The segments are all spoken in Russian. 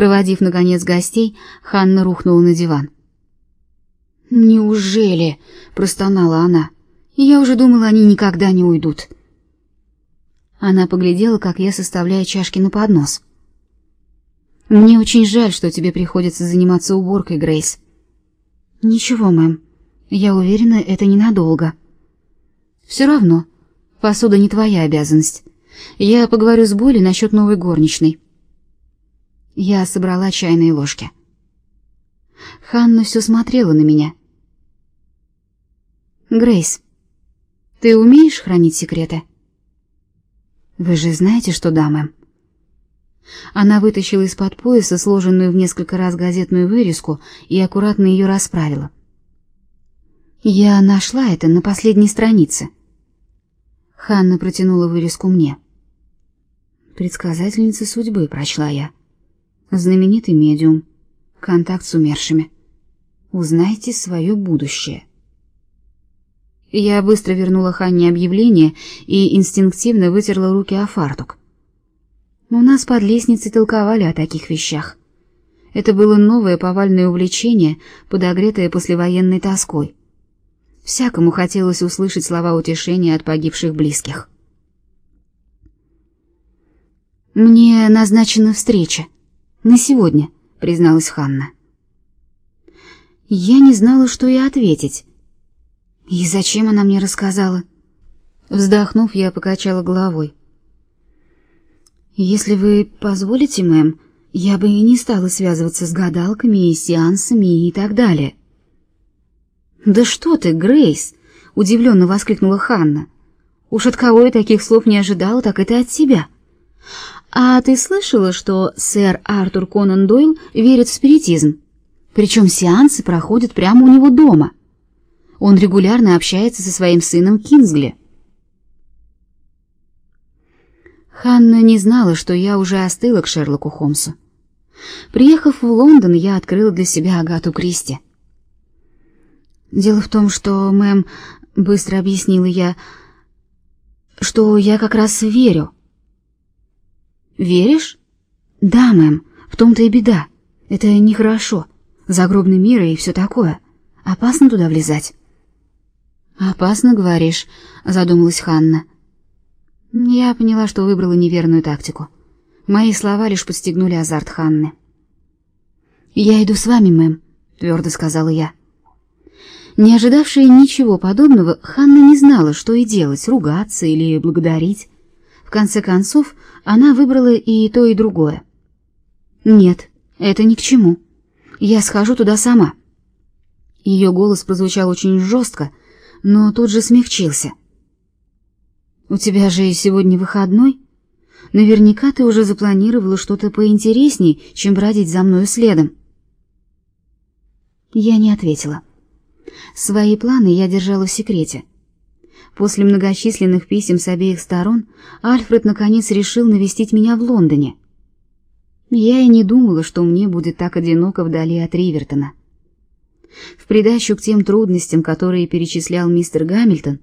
Проводив наконец гостей, Ханна рухнула на диван. Неужели, простонала она. Я уже думала, они никогда не уйдут. Она поглядела, как я составляю чашки на поднос. Мне очень жаль, что тебе приходится заниматься уборкой, Грейс. Ничего, мэм. Я уверена, это ненадолго. Все равно, посуда не твоя обязанность. Я поговорю с Болли насчет новой горничной. Я собрала чайные ложки. Ханна все смотрела на меня. Грейс, ты умеешь хранить секреты? Вы же знаете, что да, мэм. Она вытащила из-под пояса сложенную в несколько раз газетную вырезку и аккуратно ее расправила. Я нашла это на последней странице. Ханна протянула вырезку мне. Предсказательница судьбы, прочла я. Знаменитый медиум, контакт с умершими. Узнайте свое будущее. Я быстро вернула Ханне объявление и инстинктивно вытерла руки о фартук. У нас под лестницей толковали о таких вещах. Это было новое повальное увлечение, подогретое послевоенной тоской. Всякому хотелось услышать слова утешения от погибших близких. Мне назначена встреча на сегодня, призналась Ханна. Я не знала, что и ответить. И зачем она мне рассказала? Вздохнув, я покачала головой. Если вы позволите, мэм, я бы и не стала связываться с гадалками и сеансами и так далее. Да что ты, Грейс, удивленно воскликнула Ханна. Уж от кого я таких слов не ожидала, так это от тебя. А ты слышала, что сэр Артур Конан Дойл верит в спиритизм? Причем сеансы проходят прямо у него дома. Он регулярно общается со своим сыном Кингсли. Ханна не знала, что я уже остыла к Шерлоку Холмсу. Приехав в Лондон, я открыла для себя Агату Кристи. Дело в том, что, мэм, быстро объяснила я, что я как раз верю. Веришь? Да, мэм, в том-то и беда. Это нехорошо. Загробный мир и все такое. Опасно туда влезать. Опасно, говоришь, задумалась Ханна. Я поняла, что выбрала неверную тактику. Мои слова лишь подстегнули азарт Ханны. Я иду с вами, мэм, твердо сказала я. Не ожидавшая ничего подобного, Ханна не знала, что и делать: ругаться или благодарить. В конце концов, она выбрала и то, и другое. Нет, это ни к чему. Я схожу туда сама. Ее голос прозвучал очень жестко, но тут же смягчился. У тебя же сегодня выходной? Наверняка ты уже запланировала что-то поинтересней, чем бродить за мною следом. Я не ответила. Свои планы я держала в секрете. После многочисленных писем с обеих сторон Альфред наконец решил навестить меня в Лондоне. Я и не думала, что мне будет так одиноко вдали от Ривертона. В придачу к тем трудностям, которые перечислял мистер Гамильтон,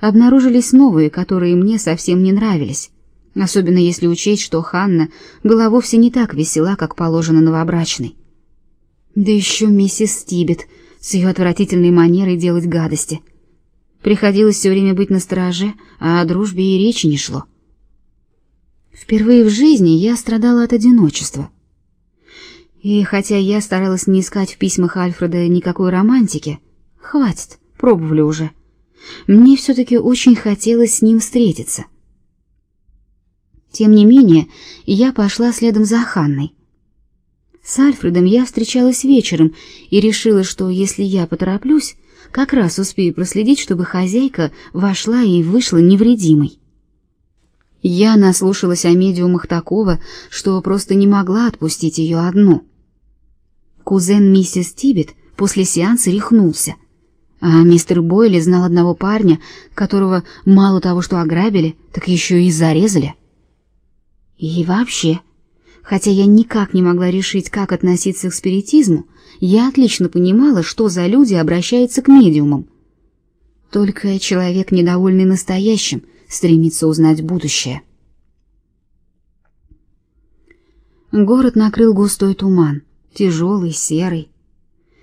обнаружились новые, которые мне совсем не нравились, особенно если учесть, что Ханна была вовсе не так весела, как положено новобрачной. Да еще миссис Стибет с ее отвратительной манерой делать гадости. Приходилось все время быть настороже, а о дружбе и речи не шло. Впервые в жизни я страдала от одиночества. И хотя я старалась не искать в письмах Альфреда никакой романтики, хватит, пробовали уже. Мне все таки очень хотелось с ним встретиться. Тем не менее, я пошла следом за Ханной. С Альфредом я встречалась вечером и решила, что если я потороплюсь, как раз успею проследить, чтобы хозяйка вошла и вышла невредимой. Я наслушалась о медиумах такого, что просто не могла отпустить ее одну. Кузен миссис Тибет после сеанса рехнулся, а мистер Бойли знал одного парня, которого мало того, что ограбили, так еще и зарезали. И вообще, хотя я никак не могла решить, как относиться к спиритизму, я отлично понимала, что за люди обращаются к медиумам. Только человек, недовольный настоящим, стремится узнать будущее. Город накрыл густой туман, тяжелый, серый.